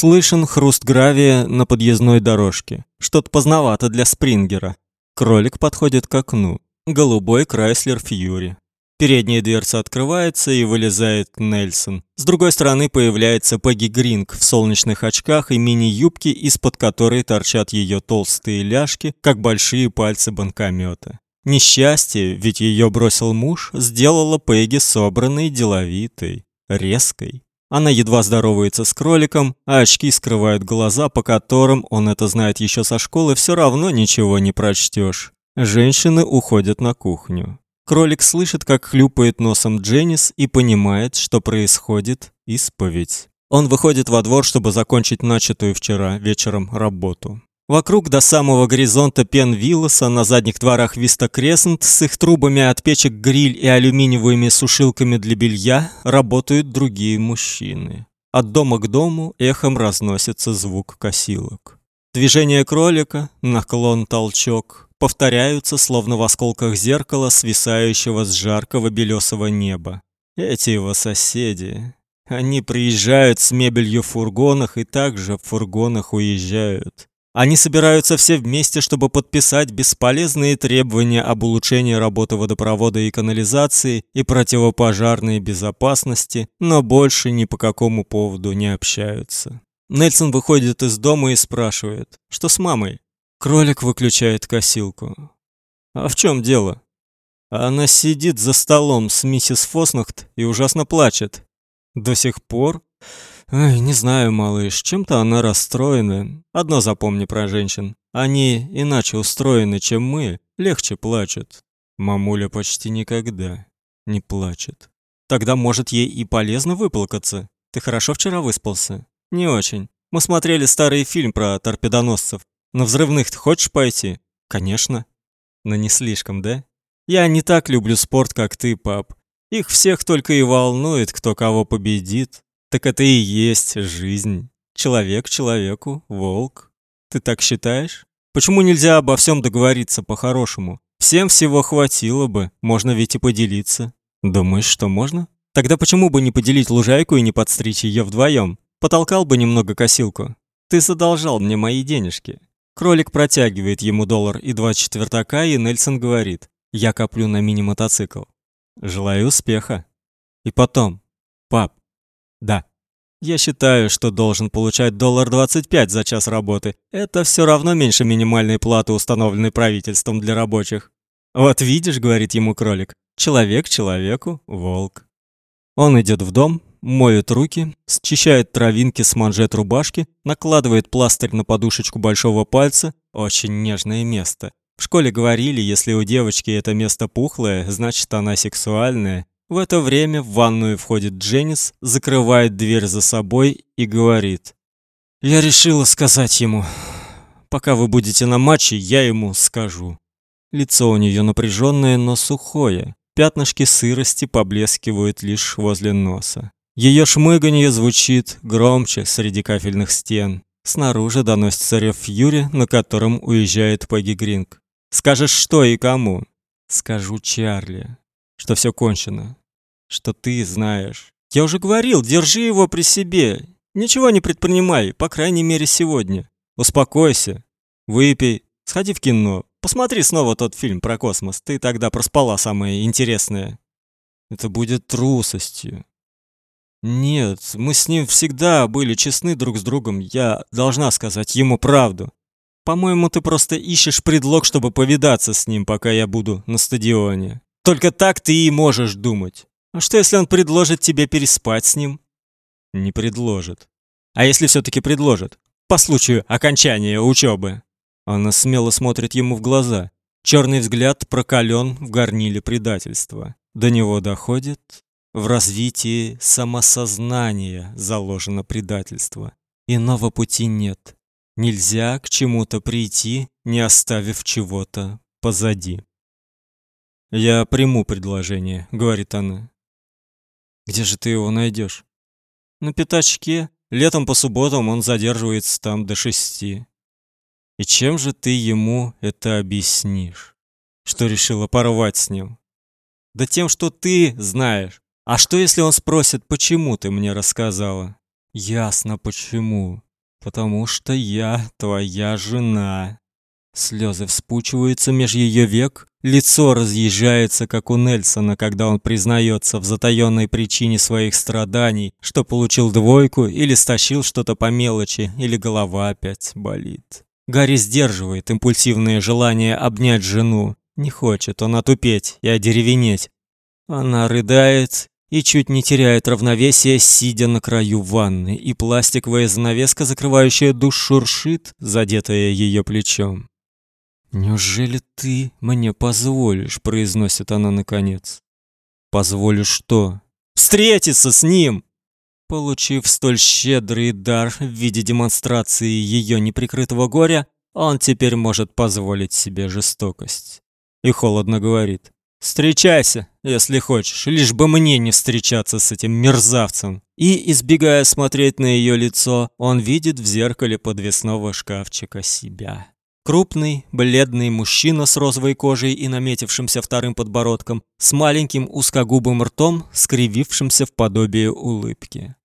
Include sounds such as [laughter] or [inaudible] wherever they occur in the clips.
Слышен хруст гравия на подъездной дорожке. Что-то поздновато для Спрингера. Кролик подходит к окну. Голубой Крайслер Фьюри. Передняя дверца открывается и вылезает Нельсон. С другой стороны появляется Пегги Гринг в солнечных очках и мини-юбке, из-под которой торчат ее толстые ляжки, как большие пальцы банкомета. Несчастье, ведь ее бросил муж, сделало Пегги собранной, деловитой, резкой. Она едва здоровается с кроликом, а очки скрывают глаза, по которым, он это знает еще со школы, все равно ничего не прочтешь. Женщины уходят на кухню. Кролик слышит, как хлюпает носом Дженнис и понимает, что происходит исповедь. Он выходит во двор, чтобы закончить начатую вчера вечером работу. Вокруг до самого горизонта Пен-Виллоса на задних дворах Виста Кресент с их трубами от печек гриль и алюминиевыми сушилками для белья работают другие мужчины. От дома к дому эхом разносится звук косилок. Движение кролика, наклон, толчок, повторяются, словно в осколках зеркала, свисающего с жаркого белесого неба. Эти его соседи, они приезжают с мебелью в фургонах и также в фургонах уезжают. Они собираются все вместе, чтобы подписать бесполезные требования об улучшении работы водопровода и канализации и противопожарной безопасности, но больше ни по какому поводу не общаются. Нельсон выходит из дома и спрашивает: "Что с мамой?" Кролик выключает косилку. А в чем дело? Она сидит за столом с миссис Фоснахт и ужасно плачет. До сих пор? Ай, не знаю, малыш, чем-то она расстроена. Одно запомни про женщин. Они иначе устроены, чем мы, легче плачут. Мамуля почти никогда не плачет. Тогда, может, ей и полезно выплакаться. Ты хорошо вчера выспался? Не очень. Мы смотрели старый фильм про торпедоносцев. На взрывных ты хочешь пойти? Конечно. Но не слишком, да? Я не так люблю спорт, как ты, пап. Их всех только и волнует, кто кого победит. Так это и есть жизнь. Человек человеку, волк. Ты так считаешь? Почему нельзя обо всем договориться по-хорошему? Всем всего хватило бы, можно ведь и поделиться. Думаешь, что можно? Тогда почему бы не поделить лужайку и не подстричь ее вдвоем? Потолкал бы немного косилку. Ты задолжал мне мои денежки. Кролик протягивает ему доллар и два четвертака, и Нельсон говорит: "Я коплю на мини-мотоцикл. Желаю успеха". И потом: "Пап, да. Я считаю, что должен получать доллар 25 за час работы. Это все равно меньше минимальной платы, установленной правительством для рабочих". "Вот видишь", говорит ему кролик. "Человек человеку волк". Он идет в дом, моет руки, счищает травинки с манжет рубашки, накладывает пластырь на подушечку большого пальца, очень нежное место. В школе говорили, если у девочки это место пухлое, значит она сексуальная. В это время в ванную входит Дженнис, закрывает дверь за собой и говорит: "Я решила сказать ему, пока вы будете на матче, я ему скажу". Лицо у нее напряженное, но сухое. Пятнышки сырости поблескивают лишь возле носа. Ее шмыганье звучит громче среди кафельных стен. Снаружи доносится рев Юри, на котором уезжает Пегги Гринг. Скажешь что и кому? Скажу Чарли, что все кончено. Что ты знаешь. Я уже говорил, держи его при себе. Ничего не предпринимай, по крайней мере, сегодня. Успокойся. Выпей, сходи в кино. Посмотри снова тот фильм про космос. Ты тогда проспала самое интересное. Это будет трусостью. Нет, мы с ним всегда были честны друг с другом. Я должна сказать ему правду. По-моему, ты просто ищешь предлог, чтобы повидаться с ним, пока я буду на стадионе. Только так ты и можешь думать. А что если он предложит тебе переспать с ним? Не предложит. А если все таки предложит? По случаю окончания учебы. Она смело смотрит ему в глаза. Черный взгляд прокален в горниле предательства. До него доходит, в развитии самосознания заложено предательство. Иного пути нет. Нельзя к чему-то прийти, не оставив чего-то позади. Я приму предложение, говорит она. Где же ты его найдешь? На пятачке. Летом по субботам он задерживается там до шести. И чем же ты ему это объяснишь? Что решила порвать с ним? Да тем, что ты знаешь, а что если он спросит, почему ты мне рассказала? Ясно почему. потому что я твоя жена. Слезы вспучиваются меж ее век, лицо разъезжается, как у Нельсона, когда он признается в затаённой причине своих страданий, что получил двойку или стащил что-то по мелочи, или голова опять болит. Гарри сдерживает импульсивное желание обнять жену. Не хочет он отупеть и одеревенеть. Она рыдает и чуть не теряет равновесие, сидя на краю ванны, и пластиковая занавеска, закрывающая душ, шуршит, задетая ее плечом. «Неужели ты мне позволишь?» – произносит она наконец. «Позволю что?» «Встретиться с ним!» Получив столь щедрый дар в виде демонстрации ее неприкрытого горя, он теперь может позволить себе жестокость. И холодно говорит. «Встречайся, если хочешь, лишь бы мне не встречаться с этим мерзавцем». И, избегая смотреть на ее лицо, он видит в зеркале подвесного шкафчика себя. Крупный, бледный мужчина с розовой кожей и наметившимся вторым подбородком, с маленьким узкогубым ртом, скривившимся в подобие улыбки.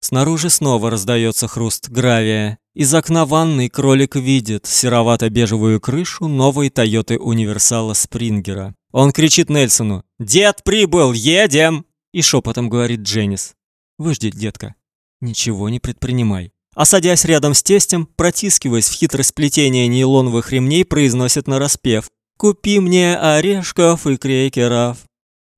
Снаружи снова раздается хруст гравия. Из окна ванной кролик видит серовато-бежевую крышу новой Тойоты Универсала Спрингера. Он кричит Нельсону «Дед прибыл, едем!» И шепотом говорит Дженнис «Выжди, детка, ничего не предпринимай». А садясь рядом с тестем, протискиваясь в хитросплетение нейлоновых ремней, произносит нараспев «Купи мне орешков и крекеров».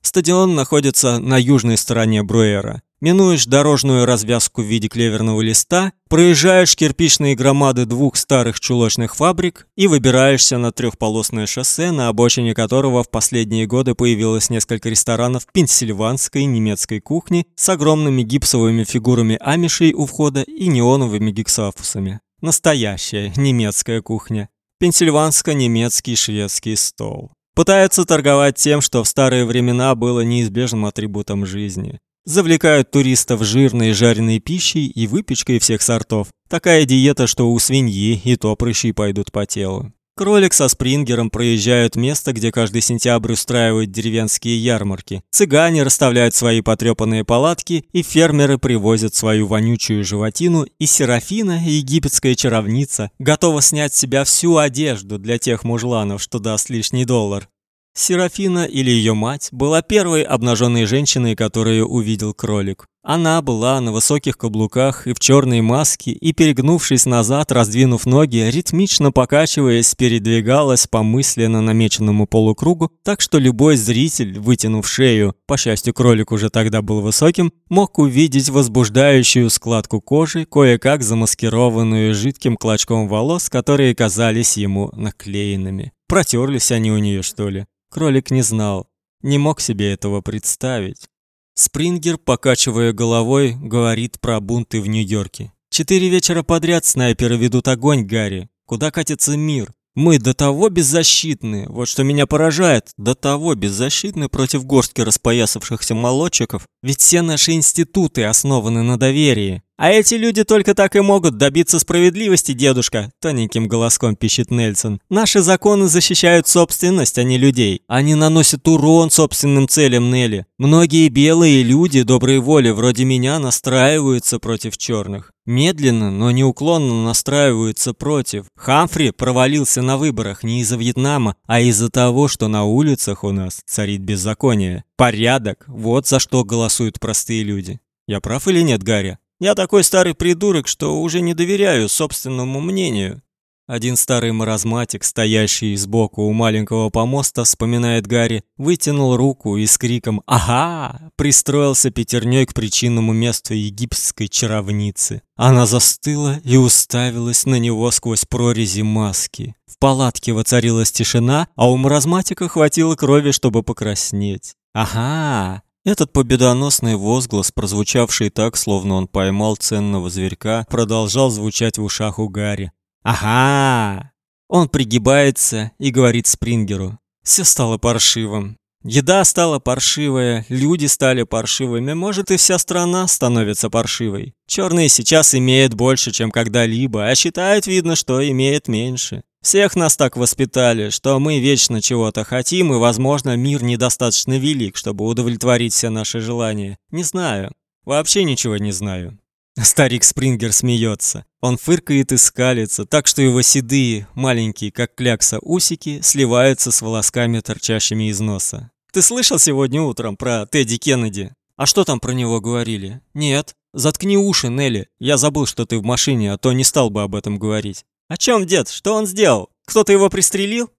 Стадион находится на южной стороне Бруэра. Минуешь дорожную развязку в виде клеверного листа, проезжаешь кирпичные громады двух старых чулочных фабрик и выбираешься на трехполосное шоссе, на обочине которого в последние годы появилось несколько ресторанов пенсильванской немецкой кухни с огромными гипсовыми фигурами амишей у входа и неоновыми гексафусами. Настоящая немецкая кухня. Пенсильванско-немецкий шведский стол. Пытаются торговать тем, что в старые времена было неизбежным атрибутом жизни. Завлекают туристов жирной жареной пищей и выпечкой всех сортов. Такая диета, что у свиньи и то прыщи пойдут по телу. Кролик со спрингером проезжают место, где каждый сентябрь устраивают деревенские ярмарки. Цыгане расставляют свои потрепанные палатки, и фермеры привозят свою вонючую животину, и Серафина, египетская чаровница, готова снять с себя всю одежду для тех мужланов, что даст лишний доллар. Серафина или ее мать была первой обнаженной женщиной, которую увидел кролик. Она была на высоких каблуках и в черной маске, и перегнувшись назад, раздвинув ноги, ритмично покачиваясь, передвигалась по мысленно намеченному полукругу, так что любой зритель, вытянув шею, по счастью, кролик уже тогда был высоким, мог увидеть возбуждающую складку кожи, кое-как замаскированную жидким клочком волос, которые казались ему наклеенными. Протерлись они у нее, что ли? Кролик не знал, не мог себе этого представить. Спрингер, покачивая головой, говорит про бунты в Нью-Йорке. Четыре вечера подряд снайперы ведут огонь, Гарри. Куда катится мир? Мы до того беззащитны, вот что меня поражает, до того беззащитны против горстки распоясавшихся молодчиков, ведь все наши институты основаны на доверии. А эти люди только так и могут добиться справедливости, дедушка, тоненьким голоском пищит Нельсон. Наши законы защищают собственность, а не людей. Они наносят урон собственным целям, Нелли. Многие белые люди доброй воли вроде меня настраиваются против черных. Медленно, но неуклонно настраиваются против. Хамфри провалился на выборах не из-за Вьетнама, а из-за того, что на улицах у нас царит беззаконие. Порядок вот за что голосуют простые люди. Я прав или нет, Гарри? Я такой старый придурок, что уже не доверяю собственному мнению. Один старый маразматик, стоящий сбоку у маленького помоста, вспоминает Гарри, вытянул руку и с криком «Ага!» пристроился пятерней к причинному месту египетской чаровницы. Она застыла и уставилась на него сквозь прорези маски. В палатке воцарилась тишина, а у маразматика хватило крови, чтобы покраснеть. «Ага!» Этот победоносный возглас, прозвучавший так, словно он поймал ценного зверька, продолжал звучать в ушах у Гарри. «Ага!» Он пригибается и говорит Спрингеру. «Все стало паршивым. Еда стала паршивая, люди стали паршивыми, может и вся страна становится паршивой. Черные сейчас имеют больше, чем когда-либо, а считают, видно, что имеют меньше. Всех нас так воспитали, что мы вечно чего-то хотим, и, возможно, мир недостаточно велик, чтобы удовлетворить все наши желания. Не знаю. Вообще ничего не знаю. [laughs] Старик Спрингер смеется. Он фыркает и скалится, так что его седые, маленькие, как клякса, усики сливаются с волосками, торчащими из носа. Ты слышал сегодня утром про Тедди Кеннеди? А что там про него говорили? Нет. Заткни уши, Нелли. Я забыл, что ты в машине, а то не стал бы об этом говорить. О чем, дед? Что он сделал? Кто-то его пристрелил?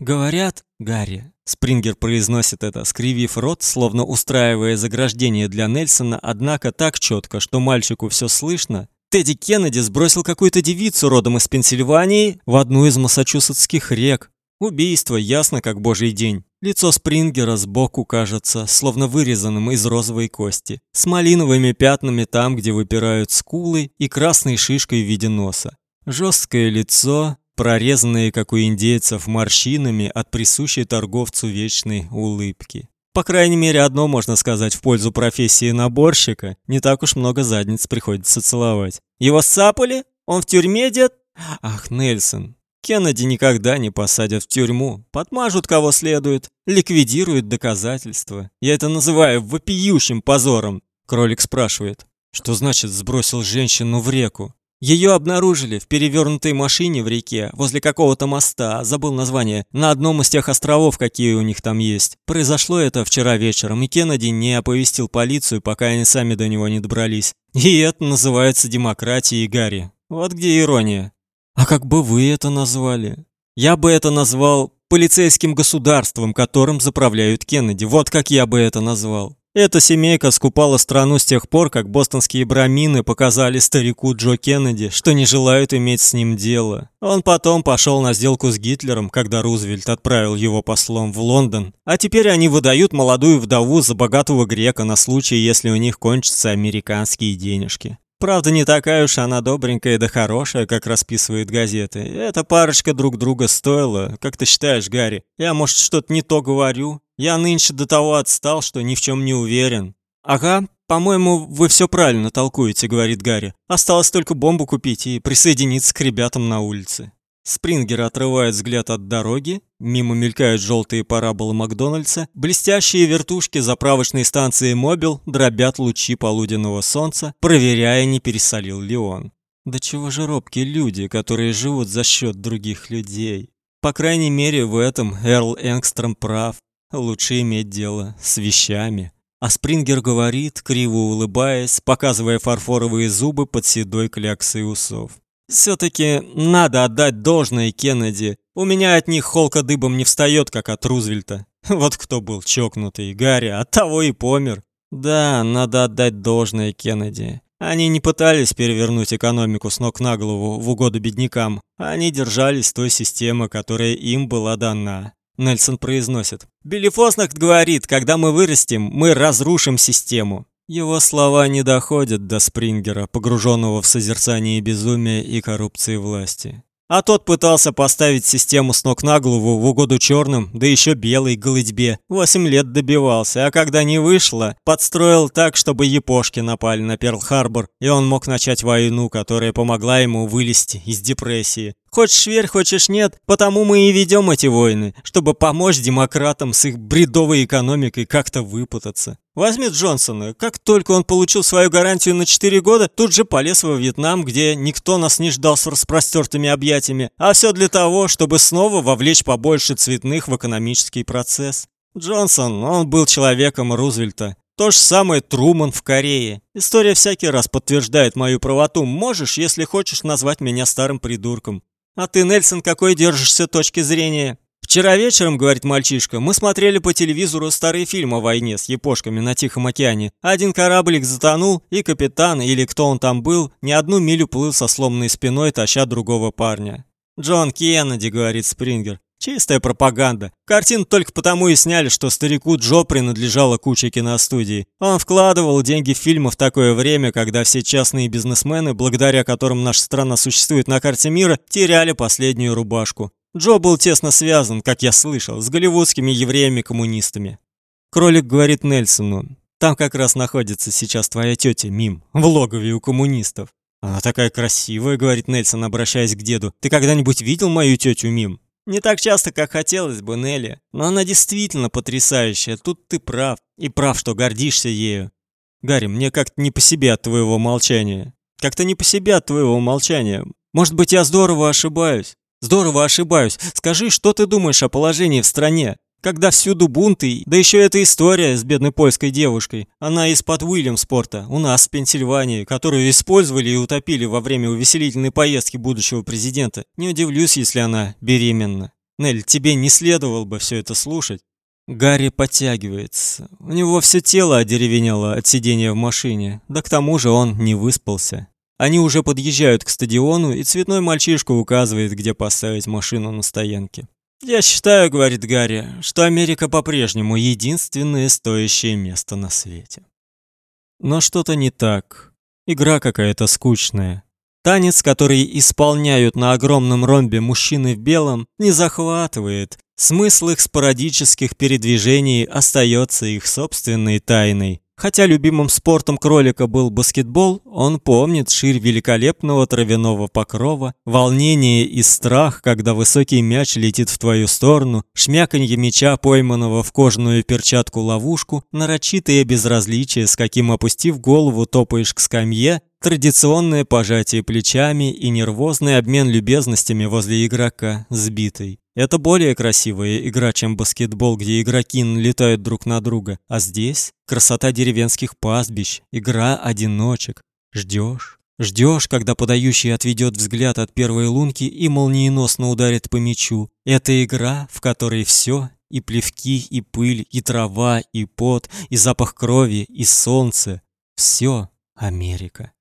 Говорят, Гарри. Спрингер произносит это, скривив рот, словно устраивая заграждение для Нельсона, однако так четко, что мальчику все слышно. Тедди Кеннеди сбросил какую-то девицу родом из Пенсильвании в одну из массачусетских рек. Убийство ясно как божий день. Лицо Спрингера сбоку кажется словно вырезанным из розовой кости, с малиновыми пятнами там, где выпирают скулы, и красной шишкой в виде носа. Жесткое лицо, прорезанные, как у индейцев, морщинами от присущей торговцу вечной улыбки. По крайней мере, одно можно сказать в пользу профессии наборщика. Не так уж много задниц приходится целовать. Его сцапали? Он в тюрьме, дед? Ах, Нельсон. Кеннеди никогда не посадят в тюрьму. Подмажут кого следует, ликвидируют доказательства. Я это называю вопиющим позором. Кролик спрашивает, что значит сбросил женщину в реку? Ее обнаружили в перевернутой машине в реке, возле какого-то моста, забыл название, на одном из тех островов, какие у них там есть. Произошло это вчера вечером, и Кеннеди не оповестил полицию, пока они сами до него не добрались. И это называется демократией, Гарри. Вот где ирония. А как бы вы это назвали? Я бы это назвал полицейским государством, которым заправляют Кеннеди. Вот как я бы это назвал. Эта семейка скупала страну с тех пор, как бостонские брамины показали старику Джо Кеннеди, что не желают иметь с ним дело. Он потом пошел на сделку с Гитлером, когда Рузвельт отправил его послом в Лондон. А теперь они выдают молодую вдову за богатого грека на случай, если у них кончатся американские денежки. Правда, не такая уж она добренькая да хорошая, как расписывают газеты. Эта парочка друг друга стоила. Как ты считаешь, Гарри? Я, может, что-то не то говорю? Я нынче до того отстал, что ни в чем не уверен. Ага, по-моему, вы все правильно толкуете, говорит Гарри. Осталось только бомбу купить и присоединиться к ребятам на улице. Спрингер отрывает взгляд от дороги, мимо мелькают желтые параболы Макдональдса, блестящие вертушки заправочной станции Мобил дробят лучи полуденного солнца, проверяя, не пересолил ли он. Да чего же робкие люди, которые живут за счет других людей. По крайней мере, в этом Эрл Энгстром прав. Лучше иметь дело с вещами. А Спрингер говорит, криво улыбаясь, показывая фарфоровые зубы под седой кляксой усов. Все-таки надо отдать должное Кеннеди. У меня от них холка дыбом не встает, как от Рузвельта. Вот кто был чокнутый, Гарри, от того и помер. Да, надо отдать должное Кеннеди. Они не пытались перевернуть экономику с ног на голову в угоду беднякам. Они держались той системы, которая им была дана. Нельсон произносит. Билли Фоснакт говорит, когда мы вырастем, мы разрушим систему. Его слова не доходят до Спрингера, погруженного в созерцание безумия и коррупции власти. А тот пытался поставить систему с ног на голову в угоду черным, да еще белой голытьбе. Восемь лет добивался, а когда не вышло, подстроил так, чтобы япошки напали на Перл-Харбор, и он мог начать войну, которая помогла ему вылезти из депрессии. Хочешь верь, хочешь нет, потому мы и ведем эти войны, чтобы помочь демократам с их бредовой экономикой как-то выпутаться. Возьми Джонсона. Как только он получил свою гарантию на 4 года, тут же полез во Вьетнам, где никто нас не ждал с распростертыми объятиями. А все для того, чтобы снова вовлечь побольше цветных в экономический процесс. Джонсон, он был человеком Рузвельта. То же самое Труман в Корее. История всякий раз подтверждает мою правоту. Можешь, если хочешь, назвать меня старым придурком. А ты, Нельсон, какой держишься точки зрения? Вчера вечером, говорит мальчишка, мы смотрели по телевизору старый фильм о войне с япошками на Тихом океане. Один кораблик затонул, и капитан, или кто он там был, не одну милю плыл со сломанной спиной, таща другого парня. Джон Кеннеди, говорит Спрингер. Чистая пропаганда. Картину только потому и сняли, что старику Джо принадлежала куча киностудий. Он вкладывал деньги в фильмы в такое время, когда все частные бизнесмены, благодаря которым наша страна существует на карте мира, теряли последнюю рубашку. Джо был тесно связан, как я слышал, с голливудскими евреями-коммунистами. Кролик говорит Нельсону, там как раз находится сейчас твоя тетя Мим, в логове у коммунистов. Она такая красивая, говорит Нельсон, обращаясь к деду. Ты когда-нибудь видел мою тетю Мим? Не так часто, как хотелось бы, Нелли, но она действительно потрясающая. Тут ты прав. И прав, что гордишься ею. Гарри, мне как-то не по себе от твоего молчания. Как-то не по себе от твоего молчания. Может быть, я здорово ошибаюсь. Здорово ошибаюсь. Скажи, что ты думаешь о положении в стране? Когда всюду бунты, да еще эта история с бедной польской девушкой. Она из-под Уильямспорта, у нас в Пенсильвании, которую использовали и утопили во время увеселительной поездки будущего президента. Не удивлюсь, если она беременна. Нель, тебе не следовало бы все это слушать. Гарри подтягивается. У него все тело одеревенело от сидения в машине, да к тому же он не выспался. Они уже подъезжают к стадиону, и цветной мальчишка указывает, где поставить машину на стоянке. «Я считаю, — говорит Гарри, — что Америка по-прежнему единственное стоящее место на свете». Но что-то не так. Игра какая-то скучная. Танец, который исполняют на огромном ромбе мужчины в белом, не захватывает. Смысл их спорадических передвижений остается их собственной тайной. Хотя любимым спортом кролика был баскетбол, он помнит ширь великолепного травяного покрова, волнение и страх, когда высокий мяч летит в твою сторону, шмяканье мяча, пойманного в кожаную перчатку ловушку, нарочитое безразличие, с каким опустив голову топаешь к скамье, традиционное пожатие плечами и нервозный обмен любезностями возле игрока, сбитый. Это более красивая игра, чем баскетбол, где игроки летают друг на друга. А здесь красота деревенских пастбищ, игра одиночек. Ждешь, ждешь, когда подающий отведет взгляд от первой лунки и молниеносно ударит по мячу. Это игра, в которой все и плевки, и пыль, и трава, и пот, и запах крови, и солнце. Все Америка.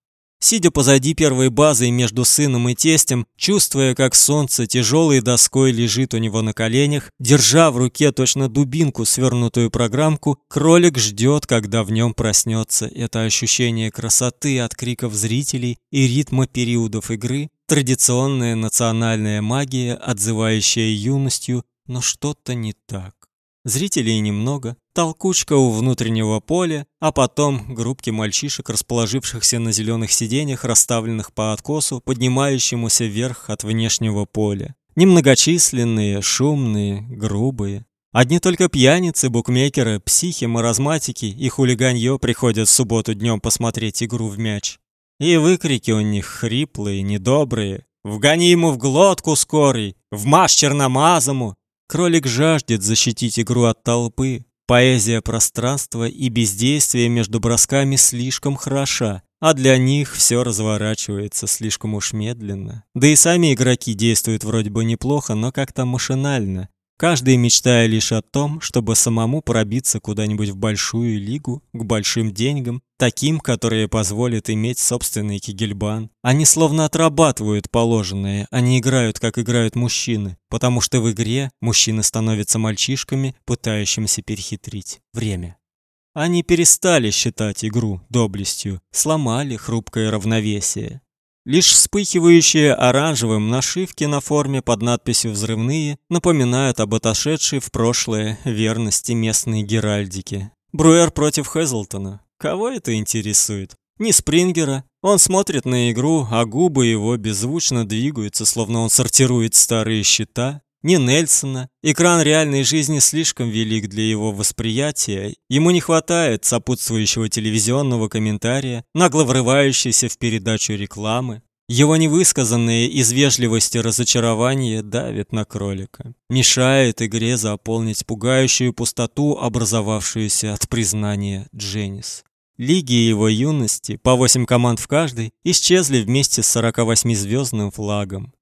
Сидя позади первой базы между сыном и тестем, чувствуя, как солнце тяжелой доской лежит у него на коленях, держа в руке точно дубинку, свернутую программку, кролик ждет, когда в нем проснется это ощущение красоты от криков зрителей и ритма периодов игры, традиционная национальная магия, отзывающая юностью, но что-то не так. Зрителей немного, толкучка у внутреннего поля, а потом группки мальчишек, расположившихся на зеленых сиденьях, расставленных по откосу, поднимающемуся вверх от внешнего поля. Немногочисленные, шумные, грубые. Одни только пьяницы, букмекеры, психи, маразматики и хулиганье приходят в субботу днем посмотреть игру в мяч. И выкрики у них хриплые, недобрые. «Вгони ему в глотку скорый! В маш черномазому! Кролик жаждет защитить игру от толпы. Поэзия пространства и бездействия между бросками слишком хороша, а для них все разворачивается слишком уж медленно. Да и сами игроки действуют вроде бы неплохо, но как-то машинально, Каждый мечтая лишь о том, чтобы самому пробиться куда-нибудь в большую лигу, к большим деньгам, таким, которые позволят иметь собственный кигельбан. Они словно отрабатывают положенное, они играют, как играют мужчины, потому что в игре мужчины становятся мальчишками, пытающимися перехитрить время. Они перестали считать игру доблестью, сломали хрупкое равновесие. Лишь вспыхивающие оранжевым нашивки на форме под надписью «Взрывные» напоминают об отошедшей в прошлое верности местной геральдике. Бруэр против Хезлтона. Кого это интересует? Не Спрингера. Он смотрит на игру, а губы его беззвучно двигаются, словно он сортирует старые счета ни Нельсона. Экран реальной жизни слишком велик для его восприятия. Ему не хватает сопутствующего телевизионного комментария, нагло врывающейся в передачу рекламы. Его невысказанные из вежливости разочарования давят на кролика. Мешает игре заполнить пугающую пустоту, образовавшуюся от признания Дженнис. Лиги его юности, по восемь команд в каждой, исчезли вместе с 48-звездным флагом.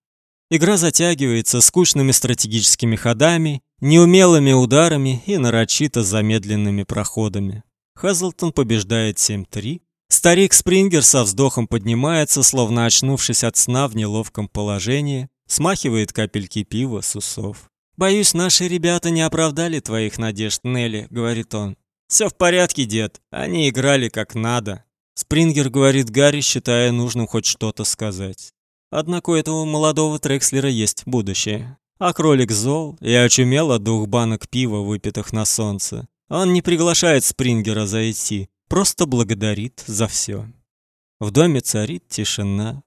Игра затягивается скучными стратегическими ходами, неумелыми ударами и нарочито замедленными проходами. Хазлтон побеждает 7-3. Старик Спрингер со вздохом поднимается, словно очнувшись от сна в неловком положении, смахивает капельки пива с усов. «Боюсь, наши ребята не оправдали твоих надежд, Нелли», — говорит он. «Все в порядке, дед. Они играли как надо». Спрингер говорит Гарри, считая нужным хоть что-то сказать. Однако у этого молодого Трекслера есть будущее. А кролик зол и очумел от двух банок пива, выпитых на солнце. Он не приглашает Спрингера зайти, просто благодарит за все. В доме царит тишина,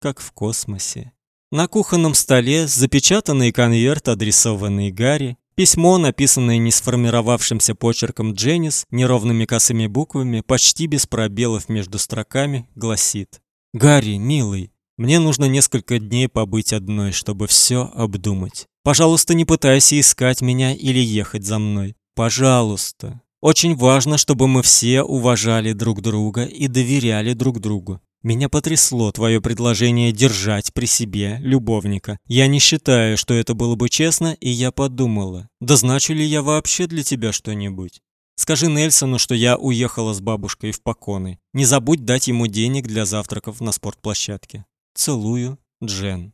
как в космосе. На кухонном столе запечатанный конверт, адресованный Гарри, Письмо, написанное не сформировавшимся почерком Дженнис, неровными косыми буквами, почти без пробелов между строками, гласит: "Гарри, милый, мне нужно несколько дней побыть одной, чтобы все обдумать. Пожалуйста, не пытайся искать меня или ехать за мной. Пожалуйста. Очень важно, чтобы мы все уважали друг друга и доверяли друг другу. Меня потрясло твое предложение держать при себе любовника. Я не считаю, что это было бы честно, и я подумала: да значу ли я вообще для тебя что-нибудь? Скажи Нельсону, что я уехала с бабушкой в Поконы. Не забудь дать ему денег для завтраков на спортплощадке. Целую, Джен.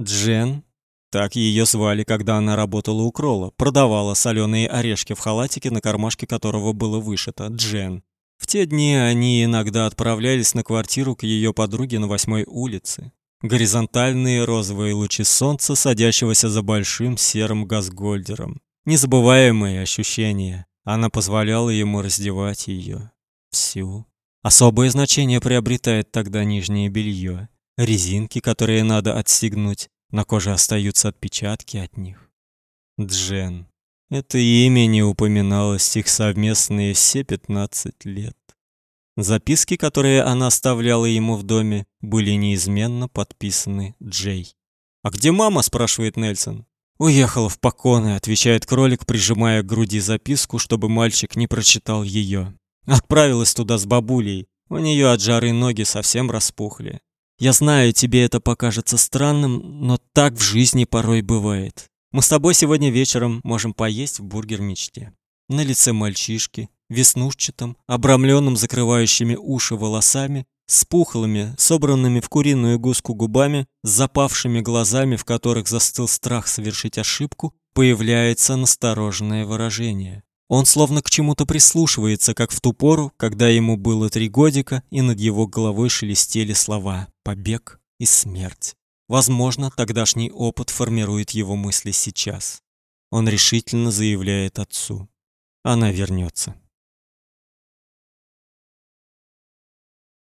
Джен, так ее звали, когда она работала у Крола, продавала соленые орешки в халатике, на кармашке которого было вышито Джен. В те дни они иногда отправлялись на квартиру к ее подруге на восьмой улице. Горизонтальные розовые лучи солнца, садящегося за большим серым газгольдером. Незабываемые ощущения. Она позволяла ему раздевать ее всю. Особое значение приобретает тогда нижнее белье, резинки, которые надо отстегнуть. На коже остаются отпечатки от них. Джен. Это имя не упоминалось их совместные все пятнадцать лет. Записки, которые она оставляла ему в доме, были неизменно подписаны Джей. «А где мама?» – спрашивает Нельсон. «Уехала в Поконы», – отвечает кролик, прижимая к груди записку, чтобы мальчик не прочитал ее. «Отправилась туда с бабулей. У нее от жары ноги совсем распухли. Я знаю, тебе это покажется странным, но так в жизни порой бывает. Мы с тобой сегодня вечером можем поесть в бургер мечте. На лице мальчишки, веснушчатым, обрамленным закрывающими уши волосами, с пухлыми, собранными в куриную гуску губами, с запавшими глазами, в которых застыл страх совершить ошибку, появляется настороженное выражение. Он словно к чему-то прислушивается, как в ту пору, когда ему было три годика, и над его головой шелестели слова «побег» и «смерть». Возможно, тогдашний опыт формирует его мысли сейчас. Он решительно заявляет отцу: она вернется.